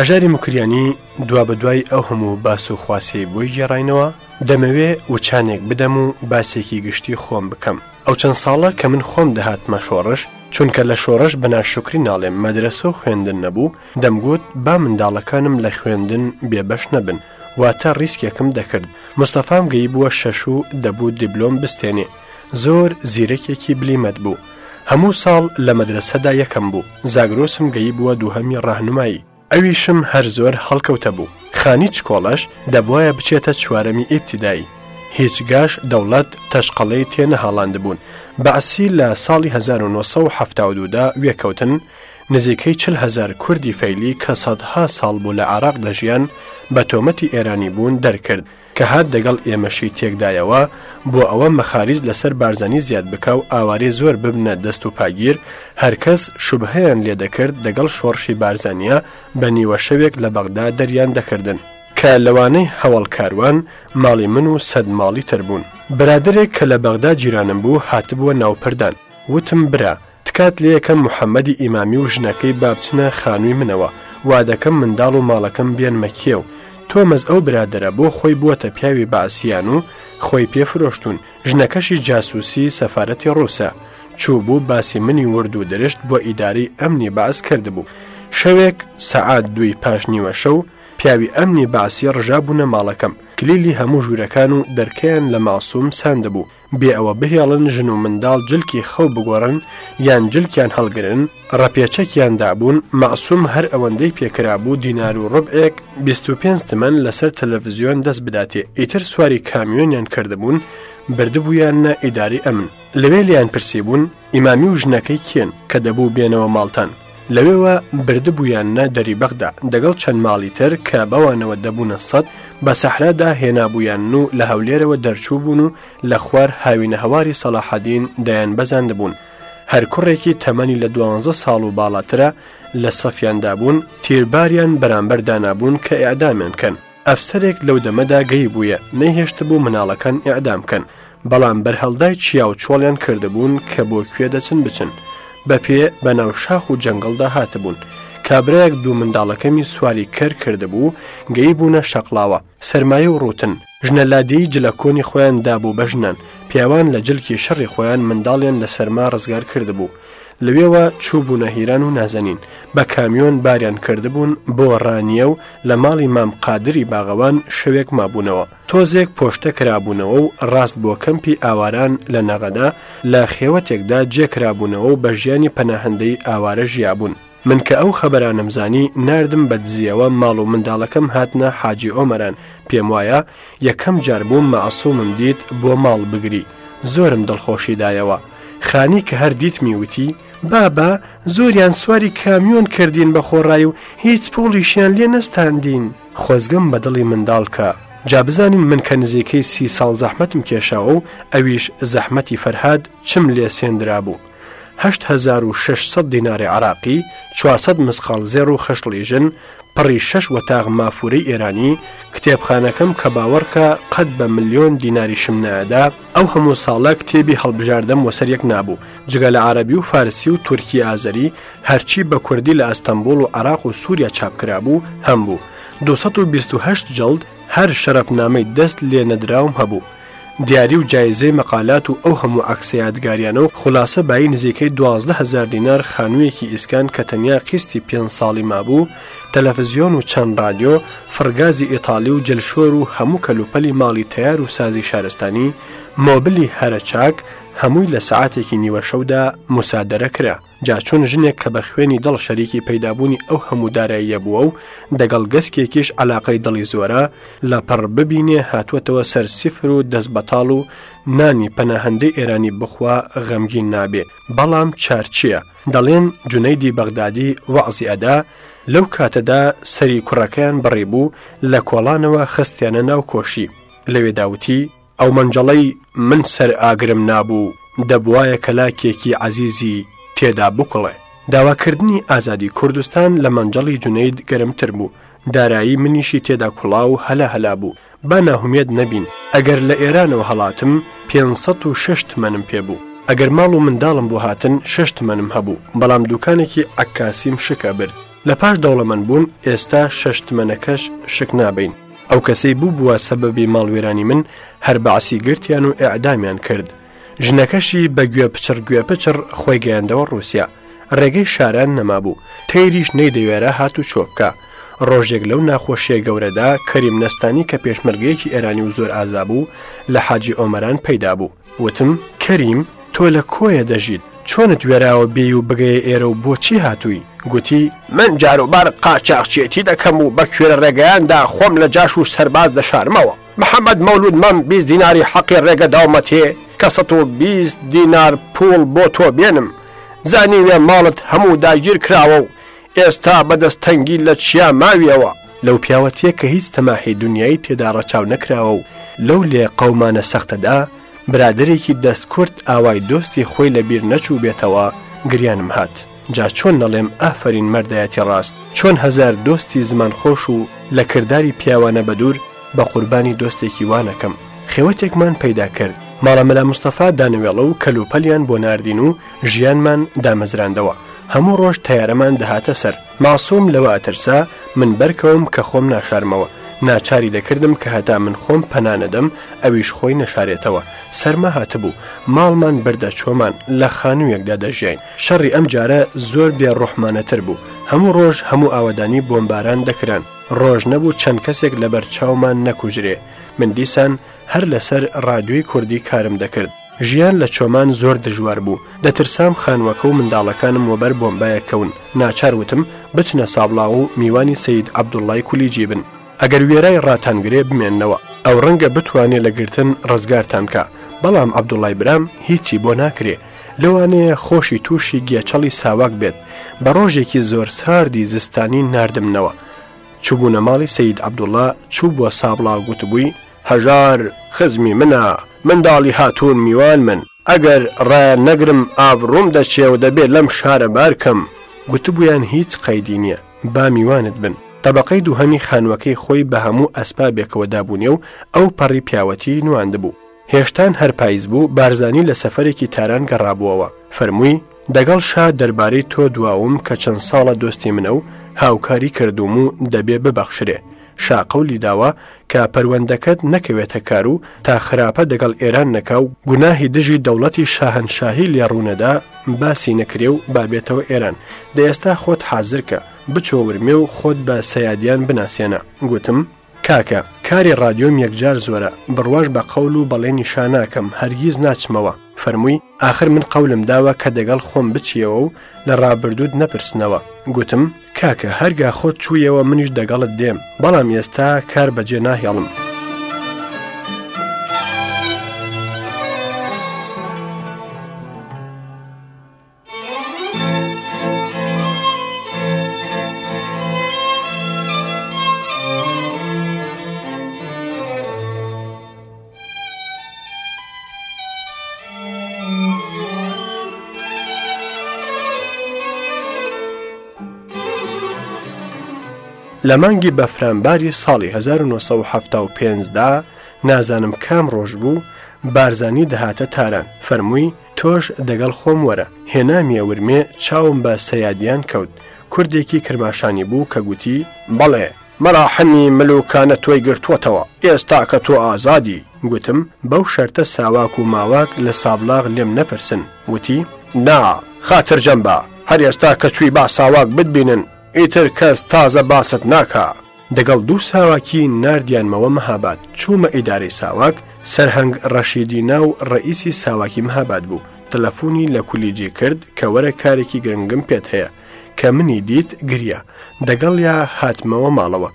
هەژاری مکریانی دوا بەدوای ئەو هەموو باس و خواسی بۆی گێڕینەوە دەمەوێ وچانێک بدەم و باسێکی گشتی خۆم بکەم ئەو چەند ساڵە کە من خۆم دەهاتمە شۆڕش چونکە لە شۆڕش بەناشکری ناڵێم مەدرسە و خوێندن نەبوو دەمگوت با منداڵەکانم لە خوێندن بێبەش نەبن واتە ریسکێکم دەکرد مستەفام گەی بووە شەش و دەبوو دیبلۆم بستێنێ زۆر زیرەکێکی بلیمەت بوو هەموو ساڵ لە مەدرسەدا یەکەم بوو زاگرۆسم گەی بووە دووهەمی ڕاهنمایی ئەویشم هەر زۆر هەڵکەوتە بوو خانیچ کۆڵەش دەبواە بچێتە چوارەمی ئیبتیدایی هیچ گاش دەوڵەت تەشقەڵەی تێنە هاڵاند بوون بەعسی لە ساڵی 1970دا وێکەوتن نزیکەی چهزار کوردی فەیلی کە سەدها ساڵ بوو لە عراق دەژیان بە تۆمەتی ئێرانی بوون دەرکرد کە هات دەگەڵ ئێمەشی تێکدایەوە بۆ ئەوە مەخارج لەسەر بارزانانی زیاد بکە و ئاوارێ زۆر ببنە دەست و پاگیر هەرکەس شوبهەیان لێ دەکرد دەگەڵ شۆڕشی بارزانیا بە نیوە شەوێک لە بەغدا دەریان دەکردن. کە لەوانەی هەواڵکاروان ماڵی من و سەد ماڵی تر بوون. برادرێک کە لە بەغدا جیرانم بوو هاتبووە ناوپەردان، وتم برا، تکات لە یەکەم محەممەدی ئیمامی و ژنەکەی بابچنە خانووی منەوە، وا دەکەم منداڵ و ماڵەکەم بێن مەکیێ و تۆمەز ئەو برادرە بۆ خۆی بووە پیاوی باسییان و خۆی پێفرۆشتون ژنەکەشی جاسووسی سەفاەتی ڕووسە چوو بوو باسی منی ورد و درشت بۆ ئیداری ئەمنی باس کردبوو شەوێک سەعات دوی پاشنیوە شەو پیاوی ئەمنی باسی ڕژابوونە ماڵەکەم کلیلی هەموو ژوورەکان و دەرکیان لە ماسووم ساندەبوو بێ ئەوە بهێڵن ژن و منداڵ جلکی خەو بگۆڕن یان جلکیان هەڵگرن ڕەپێچەکیان دابوون ماسووم هەر ئەوەندەی پێکرابوو دینار و ڕبعێک 25 تمەن لەسەر تەلەڤزیۆن دەست بداتێ ئیتر سواری کامیۆنیان کردبوون بردبوویانە ئیداری ئەمن لەوێ لیان پرسیبوون ئیمامی و ژنەکەی کێن کە دەبوو بێنەوە ماڵتان لەوێوە بردبوویانە دەریبەخدا دەگەڵ چەند ماڵی تر کە بەوانەوە دەبوونە سەد بە سەحرادا هێنابوویان و لە هەولێرەوە دەرچوو بوون و لە خوار هاوینە هەواری سەلاحەدین دەیان بەزان دەبوون. هەر کوڕێکی تەمەنی لە 12 ساڵ و باڵاترە لە سەفیاندا بوون تیرباریان بەرامبەر دانابوون کە ئیعدامیانکەن. ئەفسەرێک لەو دەمەدا گەی بووە نەهێشت بوو مناڵەکان ئیعدامکەن. بەڵام بەرهەڵدای چیا و چۆڵیان کردبوون کە بۆ کوێ دەچن بچن. بە پێ بە ناو شاخ و جەنگڵدا هاتبوون. کابراەک دوو منداڵەکەمی سوالی کەر کردبوو گەی بوونە شەقلاوە سرمایە و ڕوتن ژنەلادی جلەکۆنی خۆیان دابوو بەژنان پیاوان لە جلکی شەڕی خۆیان منداڵیان لە سەرما ڕزگار کردبوو لەوێوە چوبوونە هیران و نازەنین بە کامیۆن باریان کردبوون بۆ ڕانیە و لە ماڵی مام قادری باغەوان شەوێک مابوونەوە تۆزێک پۆشتە کرابوونەوە و ڕاست بۆ کەمپی ئاواران لە نەغەدا لە خێوەتێکدا جێکرابوونەوە و بە ژیانی پەناهندەی ئاوارە ژیابوون من کە ئەو خەبەرانمزانی نردم بە دزیەوە ماڵ و منداڵەکەم هاتنە حاجی ئۆمەران پێم وایە یەکەم جاربووم مەعسوومم دیت بۆ ماڵ بگری زۆرم دڵخۆشیدایەوە خانی کە هەر دیتمی وتی بابا زۆریان سواری کامیۆن کردین بە خۆڕای و هیچ پۆڵیشیان لێ نەستاندین خۆزگەم بەدڵی منداڵکە. جابزانین من کە نزیکەی سی ساڵ زەحمەتم کێشاوە و ئەویش زەحمەتی فەرهاد چم لێ سێنرا بوو. 1600 دیناری عراقی 400 مسخال زێر و خەشلیژن پڕی شەش وەتاغ مافورەی ئێرانی کتێبخانەکەم کە باوەڕکە قەت بە ملیۆن دیناری شمنادا ئەو هەموو ساڵە کتێبی هەڵبژاردەم وەسەرێک نابوو جگە لە عربی و فارسی و تورکی ئازەری هەرچی بە کوردی لە ئەستەمبول و عراق و سووریا چاپکرا بوو هەم بوو 228 جلد هەر شەرەفنامەی دەست لێ نەدراوم هەبوو. دیاری و جایزەی مەقالات و ئەو هەموو ئاکسەیادگاریانە و خلاصە بای نزیکەی دوهزار دینار خانوویەکی ئیسکان کە تەنیا قیستی پێ ساڵی مابوو، تەلەڤزیۆن و چەند رادیۆ، فرگازی ئیتاالی و جلشۆر و هەموو کەلوپەلی ماڵی تیار و سازی شارستانی، مۆبلی هەرە چاک هەمووی لە سعاتێکی نیوە شەودا مسادەرە کرا. جاچون ژنێک کە بە خوێنی دڵ شەریکی پەیدابوونی ئەو هەموو داراییە بووە و دەگەڵ گەسکێکیش علاقەی دڵی زۆرە لە پڕ ببینێ هاتووەتەوە سەر سیفر و دەست بەتاڵ و نانی پەنەهندەی ئێرانی بخوا غەمگین نابێ بەڵام چارچیە دەڵێن جونەیدی بەغدادی وەعزی ئەدا لەو کاتەدا سەری کوڕەکەیان بڕێ بوو لە کۆڵانەوە خستیانە ناو کۆشی لەوێ داوتی ئەو منجەڵەی من سەر ئاگرم نابوو دەبواە کەلاکێکی عزیزی تێدا بکڵێ داواکردنی ئازادی کوردستان لە مەنجڵی جونەید گەرمتر بوو دارایی منیشی تێدا کوڵاو هەلا هەلا بوو با ناهومێت نەبین ئەگەر لە ئێرانەوە هەڵاتم 506 منم پێبوو ئەگەر ماڵ و منداڵم بۆ هاتن شش منم هەبوو بەڵام دوکانێکی ئەکاسیم شکە برد لە پاش دەوڵەمەند بوون ئێستا شش منەکەش شک نابین ئەو کەسەی بوو بووە سەبەبی ماڵوێرانی من هەر بەعسی گرتیان و ئەعدامیان کرد ژنەکەشی بە گوێ پچر گوێ پچر خۆی گەیاندەوە رووسیا ڕێگەی شاران نەمابوو تەیریش نەیدەوێرە هات و چۆبکە ڕۆژێک لەو ناخۆشیە گەورەدا کەریم نەستانی کە پێشمەرگەیەکی ئێرانی و زۆر ئازابوو لە حاجی ئۆمەران پەیدا بوو وتم کەریم تۆ لە کۆیە دەژیت چۆنت وێراوە بێ و بگەی ئێرە و بۆچی هاتووی گوتی من جاروبار قاچاقچێتی دەکەم و بە کوێرە ڕێگەیاندا خۆم لە جاش و سەرباز دەشارمەوە محەممەد مەولود مەم 20 دیناری حەقی ڕێگە داومەتێ کە 120 دینار پول بۆ تۆ بێنم زانی وێ ماڵت هەموو داگیر کراوە و ئێستا بەدەستەنگی لە چیا ماویەوە لەو پیاوەتیە کە هیچ تەماحی دنیایی تێدا ڕەچاو نەکراوە و لەو لێ قەمانە سەختەدا برادێکی دەستکورت ئاوای دۆستی خۆی لەبیر نەچوو بێتەوە گریانم هات. جا چۆن نەڵێم ئافرین مەردایەتی ڕاست چۆن هزار دۆستی زمان خۆش و لە کردداری پیاوانە بەدور بە قوربانی دۆستێکی وانەکەم خێوەتێکمان پەیدا کرد ماڵەمەلا مستەفا دانوێڵە و کەلوپەلیان بۆ ناردین و ژیانمان دامەزراندەوە هەموو ڕۆژ تیارەمان دەهاتە سەر ماسووم لەوە ئەترسا من بەرکەوم کە خۆم ناشارمەوە ناچاری دەکردم کە هەتا من خۆم پەنانەدەم ئەویش خۆی نەشارێتەوە سەرمە هاتبوو ماڵمان بەردە چۆمان لە خانوویەکدا دەژیین شەڕی ئەم جارە زۆر بێ ڕحمانەتر بوو هەموو ڕۆژ هەموو ئاوەدانی بۆمباران دەکران ڕۆژ نەبوو چەند کەسێک لەبەر چاومان نەکوژرێ من دیسان هەر لەسەر ڕادیۆی کوردی کارم دەکرد ژیان لە چۆمان زۆر دژوار بوو دەترسام خانوەکە و منداڵەکانم وەبەر بۆمبایە کەون ناچاروتم بچنە سابڵاو و میوانی سید عبدوڵای کولیجی بن ئەگەر وێرای ڕاتانگرێ بمێننەوە ئەو ڕەنگە بتوانێت لە گرتن ڕزگارتانکە بەڵام عبدوڵای برام هیچی بۆ ناکرێ لەوانەیە خۆشی تووشی گێچەڵی ساواک بێت بە ڕۆژێکی زۆر ساردی زستانی نردمنەوە چوبوونە ماڵی سید عبدوڵە چوو بۆ سابڵاو گوتبووی هەژار خزمی منە منداڵی هاتوون میوان من ئەگەر ڕە نەگرم ئابڕوم دەچێ و دەبێت لەم شارە بارکەم گوتبوویان هیچ قەیدی نییە با میوانت بن طبقەی دووهەمی خانوەکەی خۆی بە هەموو ئەسپابێکەوە دابوونێ و ئەو پەڕی پیاوەتی نواندبوو هێشتان هەرپایز بوو بارزانی لە سەفەرێکی تاران گەڕابووەوە فەرمووی دەگەڵ شا دەربارەی تۆ دواوم کە چەند ساڵە دۆستی منە و هاوکاری کردوم و دەبێ ببەخشرێ شاقەولی داوە کە پەروەندەکەت نەکەوێتە کار و تا خراپە دەگەڵ ئێران نەکاو گوناهی دژی دەوڵەتی شاهنشاهی لێڕوونەدا باسی نەکرێ و بابێتەوە ئێران دەئێستا خۆت حازرکە بچۆورمێ و خۆت بە سەیادیان بناسیێنە گوتم کاکە کاری ڕادیۆم یەکجار زۆرە بڕواش بە قەول و بەڵێنی شاناکەم هەرگیز ناچمەوە فەرمووی آخر من قەولم داوە کە دەگەڵ خۆم بچیەوە و لە ڕابردود نەپرسنەوە گوتم کاکە هەرگا خۆت چوویەوە منیش دەگەڵت دێم بەڵام ئێستا کار بەجێ ناهێڵم لە مانگی بەفرانباری ساڵی 1970 دا نازانم کام ڕۆژ بوو بارزانی دەهاتە تاران فەرمووی تۆش دەگەڵ خۆم وەرە هێنامیە ورمێ چاوم بە سەیادیان کەوت کوردێکی کرماشانی بوو کە گوتی بەڵێ مەراحەمی ملوکانە تۆی گرتووەتەوە ئێستا کە تۆ ئازادی گوتم بەو شەرتە ساواک و ماواک لە سابلاغ لێم نەپرسن وتی نا خاترجەم بە هەر ئێستا کە چووی با ساواک بتبینن ئیتر کەس تازە باست ناکە. دەگەڵ دوو ساواکی نردیانمەوە مەهاباد چوومە ئیداری ساواک سەرهنگ ڕەشیدی ناو ڕئیسی ساواکی مەهاباد بوو تەلەفۆنی لە کولیجی کرد کە وەرە کارێکی گرنگم پێت هەیە کە منی دیت گریا دەگەڵ یا هاتمەوە ماڵەوە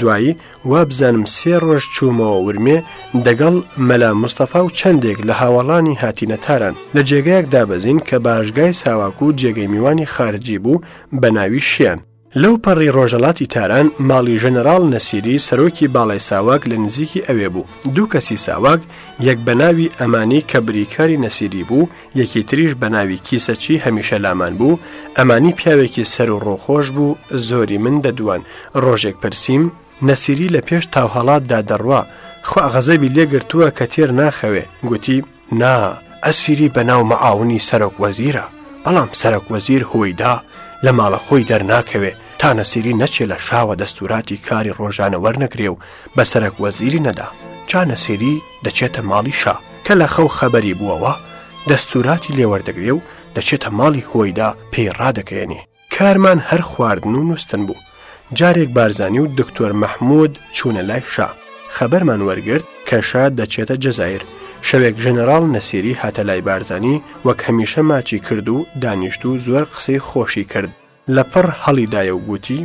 دوایی وا بزانم سێ ڕۆژ چوومەوە ورمێ دەگەڵ مەلا مستەفا و چەندێک لە هاوڵانی هاتینە تاران لە جێگایەک دابەزین کە باشگای ساواک و جێگەی میوانی خارجی بوو بە ناوی شیان لەو پەڕی ڕۆژەڵاتی تاران ماڵی ژەنەرال نەسیری سەرۆکی باڵای ساواک لە نزیکی ئەوێ بوو دوو کەسی ساواک یەک بەناوی ئەمانی کە بریکاری نەسیری بوو یەکی تریش بەناوی کیسەچی هەمیشە لامان بوو ئەمانی پیاوێکی سەر و ڕۆخۆش بوو زۆری من دەدوان ڕۆژێک پرسییم نەسیری لە پێش تاوهڵاتدا دەڕوا خوا غەزەبی لێگرتووە کە تێر ناخەوێ گوتی نا ئەسیری بەناو مەعاونی سەرۆک وەزیرە بەڵام سەرۆک وەزیر هۆیدا لە ماڵە خۆی دەرناکەوێ تا نەسیری نەچێ لە شاوە دەستوراتی کاری ڕۆژانە وەرنەگرێ و بەسەرک وەزیری نەدا چانەسیری دەچێتە ماڵی شا کە لە خەو خەبەری بووەوە دەستوراتی لێوەردەگرێ و دەچێتە ماڵی هۆیدا پێی ڕادەکەێنێ کارمان هەر خواردن و نووسن بوو جارێک بارزانانی و دکتۆر مەحمود چوونە لای شا خەبەرمان وەرگرت کە شاد دەچێتە جەزایر شەوێک ژەنەرال نەسیری هاتە لای بارزانانی وەک هەمیشە ماچی کرد و دانیشت و زۆر قسەی خۆشی کرد لە پڕ هەڵیدایە و گوتی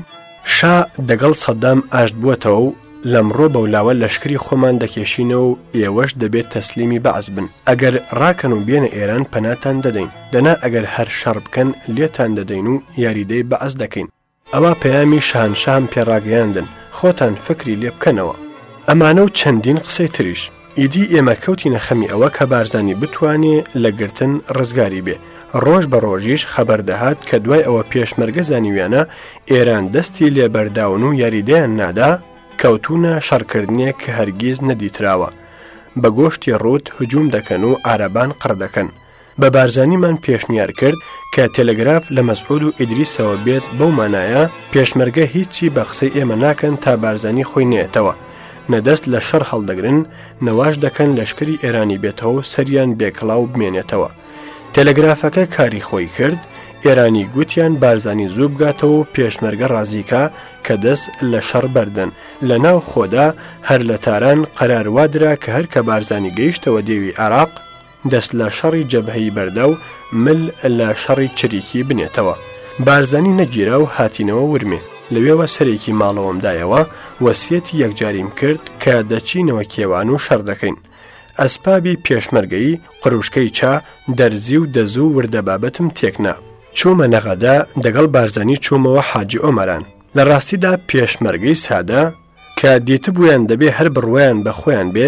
شا دەگەڵ سەددام ئاشت بووەتەوە و لەمڕۆ بەولاوە لەشکری خۆمان دەکێشینەوە و ئێوەش دەبێت تەسلیمی بەعز بن ئەگەر ڕاکەن و بێنە ئێران پەناتان دەدەین دەنا ئەگەر هەر شەڕ بکەن لێتان دەدەین و یاریدەی بەعز دەکەین ئەوە پەیامی شانشان پێڕاگەیاندن خۆتان فکری لێ بکەنەوە ئەمانە و چەندین قسەی تریش ئیدی ئێمە کەوتی نەخەمی ئەوە کە بارزانانی بتوانێ لە گرتن ڕزگاری بێ ڕۆژ بە ڕۆژیش خەبەر دەهات کە دوای ئەوە پێشمەرگە زانیویانە ئێران دەستی لێبەرداون و یاریدەیان نادا کەوتونە شەڕکردنیە کە هەرگیز نەدیتراوە بە گۆشتی ڕوت هجووم دەکەن و ئارەبان قڕدەکەن بە بارزانیمان پێشنیار کرد کە تەلگراف لە مەسعود و ئیدریسەوە بێت بەو مانایە پێشمەرگە هیچی بە قسەی ئێمە ناکەن تا بارزانانی خۆی نێتەوە نەدەست لە شەر هەڵدەگرن نەواش دەکەن لەشکری ئێرانی بێتەوە سەریان بێکلااو بمێنێتەوە. تەلەگرافەکە کاری خۆی کرد، ئێرانی گوتیان بارزانانی زوو بگاتەوە و پێشمەرگە ڕازیکە کە دەست لە شەڕ بەردن لە ناو خۆدا هەر لە تاران قەراروادرا کە هەر کە بارزانانی گەیشتەوە دێوی عراق دەست لە شەڕی جەبهەی بەردە و مل لە شەڕی چریکی بنێتەوە. بارزانانی نەگیرا و هاتینەوە ورمێت. لەوێوە سەرێکی ماڵەوەمدایەوە وەسیەتی یەکجاریم کرد کە دەچینەوە کێوان و شەر دەکەین. ئەسپابی پێشمەرگەی قڕوشکەی چا دەرزی و دەزوو وردە بابەتم تێکنا. چوومە نەغەدا دەگەڵ بارزانی چوومەوە حاجی ئۆمەران. لە ڕاستیدا پێشمەرگەی سادە کە دیتبوویان دەبێ هەر بڕوایان بە خۆیان بێ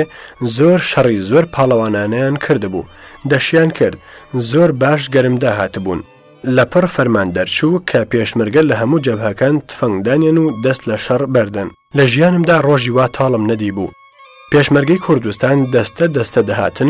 زۆر شەڕی زۆر پاڵەوانانیان کردبوو دەشیان کرد زۆر باش گەرمدا هاتبوون لەپڕ فەرمان دەرچوو کە پێشمرگە لە هەموو جەبهەکان تفەنگدانێن و دەست لە شەڕ بەردن لە ژیانمدا ڕۆژی وا تاڵم نەدی بوو پێشمەرگەی کوردستان دەستە دەستە دەهاتن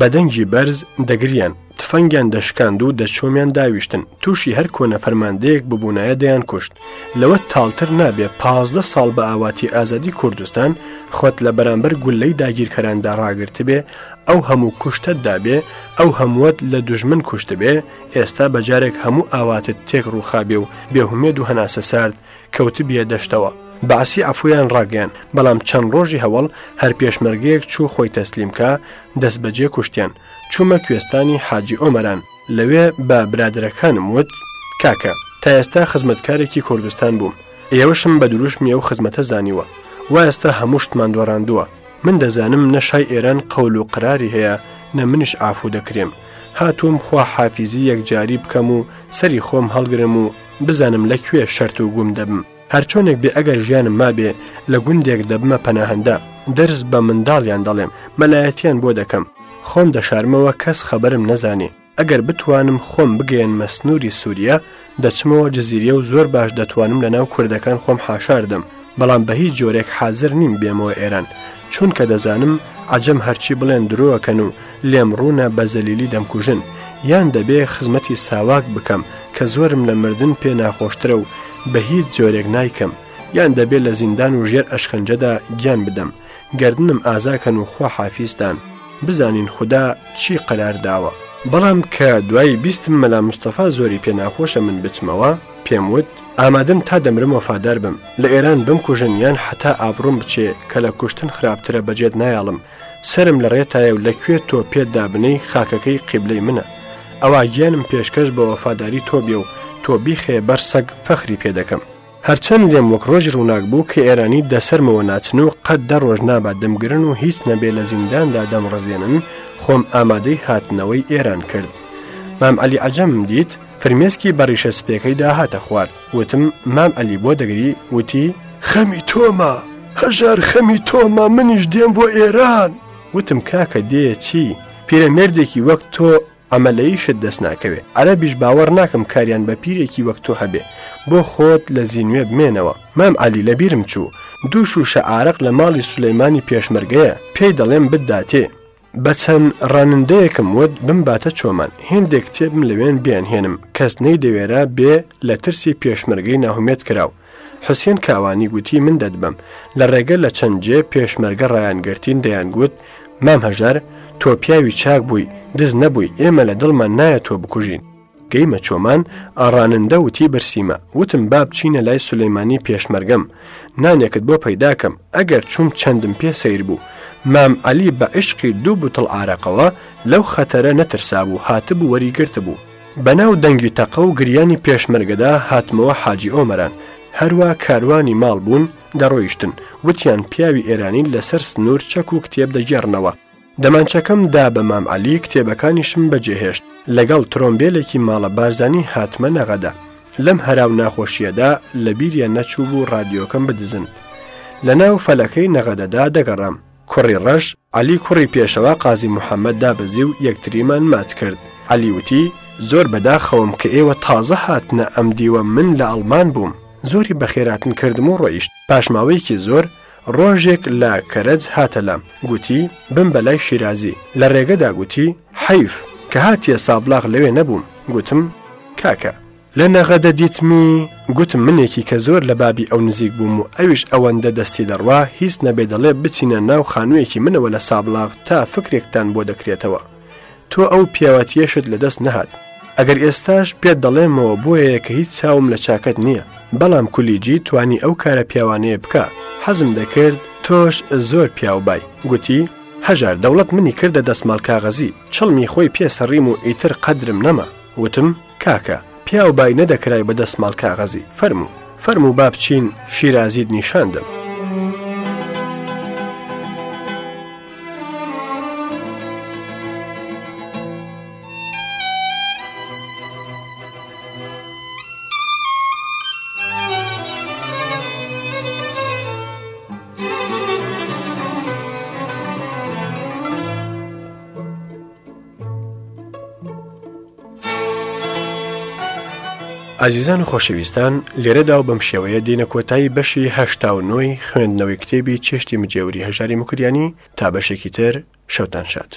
بەدەنگی بەرز دەگریان تفەنگیان دەشکاند و دەچۆمیان داویشتن تووشی هەر کۆنە فەرماندەیەک ببوونایە دەیان کوشت لەوە تاڵتر نابێ پازدە ساڵ بە ئاواتی ئازادی کوردستان خۆت لە بەرامبەر گولەی داگیرکەراندا ڕاگررت بێ ئەو هەموو کوشتت دابێ ئەو هەمووت لە دژمن کوشت بێ ئێستا بەجارێک هەموو ئاواتت تێک ڕووخابێ و بێهومێد و هەناسە سارد کەوت بێ دەشتەوە بەعسی ئەفویان ڕاگەیان بەڵام چەند ڕۆژی هەوڵ هەر پێشمەرگەیەک چوو خۆی تەسلیمکە دەست بەجێ کوشتیان چوومە کوێستانی حاجی ئۆمەران لەوێ بە برادرەکانم وت کاکە تا ئێستا خزمەتکارێکی کوردستان بووم ئێوەشم بە دروشمی ئەو خزمەتە زانیوە و ئێستا هەمووشتمان دۆڕاندووە من دەزانم نەشای ئێران قەول و قراری هەیە نە منش ئافو دەکرێم هاتووم خوا حافیزی یەکجاری بکەم و سەری خۆم هەڵگرم و بزانم لەکوێ شەرت و گوم دەبم هەرچۆنێک بێ ئەگەر ژیانم ما بێ لە گوندێک دەبمە پەنەهەندە دەرز بە منداڵیان دەڵێم مەلایەتیان بۆ دەکەم خۆم دەشارمەوە کەس خەبەرم نەزانێ ئەگەر بتوانم خۆم بگەێن مەسنووری سووریا دەچمەوە جززیریە و زۆر باش دەتوانم لەناو کوردەکان خۆم حاشاردم بەڵام بە هیچ جۆرێک حاضر نیم بێمەوە ئێران چونکە دەزانم عجەم هەرچی بڵێن درۆەکەن و لێم ڕوونە بە زەلیلی دەمکوژن یان دەبێ خزمەتی ساواک بکەم کە زۆرم لە مردن پێ ناخۆشترە و بە هیچ جۆرێک نایکەم یان دەبێت لە زیندان و ژێر ئەشخەنجەدا گیان بدەم گردنم ئازاکەن و خوا حافیستان بزانین خوددا چی قەرار داوە بەڵام کە دوای بیستم مەلا مستەفا زۆری پێناخۆشە من بچمەوە پێم وت ئامادەم تا دەمرم وەفادار بم لە ئێران بمکوژن یان حتا ئابروم بچێ کە لە کوشتن خراپترە بەجێت نایاڵم سرم لە ڕێتایە و لەکوێ تۆ پێت دابنەی خاکەکەی قیبلەی منە ئەوە گیانم پێشکەش بە وەفاداری تۆ بێ و تۆ بیخێ بەرسەگ فەخری پێدەکەم هەرچەند لێم وەک ڕۆژ ڕووناک بوو کە ئێرانی دەسەرمەوە ناچن و قەت دە ڕۆژ نابات دەمگرن و هیچ نەبێ لە زینداندا دەمڕزێنن خۆم ئامادەی هاتنەوەی ئێران کرد مام علی عجەم دیت فرمێسکی بەڕیشە سپێکەی داهاتە خوار وتم مام ئەلی بۆ دەگری وتی خەمی تۆمە هەژار خەمی تۆمە منیش دێم بۆ ئێران وتم کاکە دێ چی پیرەمێردێکی وەک تۆ ئەمەلەیشت دەست ناکەوێ عەرەبیش باوەڕ ناکەم کاریان بە پیرێکی وەکتۆ هەبێ بۆ خۆت لە زینوێ بمێنەوە مام علی لە بیرم چوو دووش و شەعارق لە ماڵی سولەیمانی پێشمەرگەیە پێی دەڵێم بداتێ بە چەند ڕانندەیەکم وت بمباتە چۆمان هێندێک تێبم لەوێن بیانهێنم کەس نەی دەوێرە بێ لە ترسی پێشمەرگەی ناهومێت کراو حوسێن کاوانی گوتی من دەدبم لە ڕێگە لە چەندجێ پێشمەرگە ڕایانگرتین دەیانگووت مام هەژار تۆ پیاوی چاک بووی دز نەبووی ئێمە لە دڵمان نایە تۆ بکوژین گەیمە چۆمان ئارانندە وتی برسیمە وتم باب چینە لای سولەیمانی پێشمەرگەم نانێکت بۆ پەیداکەم ئەگەر چوم چەندم پێ سیر بوو مام علی بە عشقی دوو بتڵ عراقەوە لەو خەتەرە نەترسا بوو هاتبوو وەریگرتە بوو بەناو دەنگی تەقە و گریانی پێشمەرگەدا هاتمەوە حاجی ئۆمەران هەروە کاروانی ماڵ بوون دەڕۆیشتن وتیان پیاوی ئێرانی لەسەر سنوور چەک و کتێب دەگەڕنەوە دەمانچەکەم دا بە مام علی کتێبەکانیشم بەجێهێشت لەگەڵ ترۆمبیلێکی ماڵە بارزانانی هاتمە نەغەدا لەم هەراو ناخۆشیەدا لە بیریە نەچوو بوو رادیۆکەم بدزن لە ناو فەلەکەی نەغەدەدا دەگەڕام کوڕی ڕەش علی کوڕی پێشەوە قازی محەممەد دابزی و یەکتریمان مات کرد علیوتی زۆر بەداخەوم کە ئێوە تازە هاتنە ئەم دیوە من لە ئەڵمان بووم زۆری بەخێراتن کردم و ڕۆیشت پاشماوەیەکی زۆر ڕۆژێک لە کەرەج هاتەلام گوتی بم بەلای شیرازی لە ڕێگەدا گوتی حەیف کە هاتیە سابلاغ لەوێ نەبووم گوتم کاکە لە نەغەدە دیتمی گوتم منێکی کە زۆر لە بابی ئەو نزیک بووم و ئەویش ئەوەندە دەستی دەڕوا هیچ نەبێ دەڵێ بچینە ناو خانوویەکی منەوە لە سابلاغ تا فکرێکتان بۆ دەکرێتەوە تۆ ئەو پیاوەتیەشت لە دەست نەهات ئەگەر ئێستاش پێت دەڵێمەوە بۆیە کە هیچ چاوم لە چاکەت نییە بەڵام کولیجی توانی ئەو کارە پیاوانەیە بکە حەزم دەکرد تۆش زۆر پیاوبای گوتی هەژار دەوڵەت منی کردە دەستمال کاغەزی چڵمی خۆی پێسەڕیم و ئیتر قەدرم نەما وتم کاکە پیاوبای نەدەکرای بە دەستمال کاغەزی فەرمو فەرمو بابچین شیرازید نیشاندم عزیزان و خۆشەویستان لێرەدا و بەم شێوەیە دینە کۆتایی بەشی هەشتا و نوۆی خوێندنەوەی کتێبی چێشتی مجێوری هەژاری مکریانی تا بەشێکی تر شەوتان شات.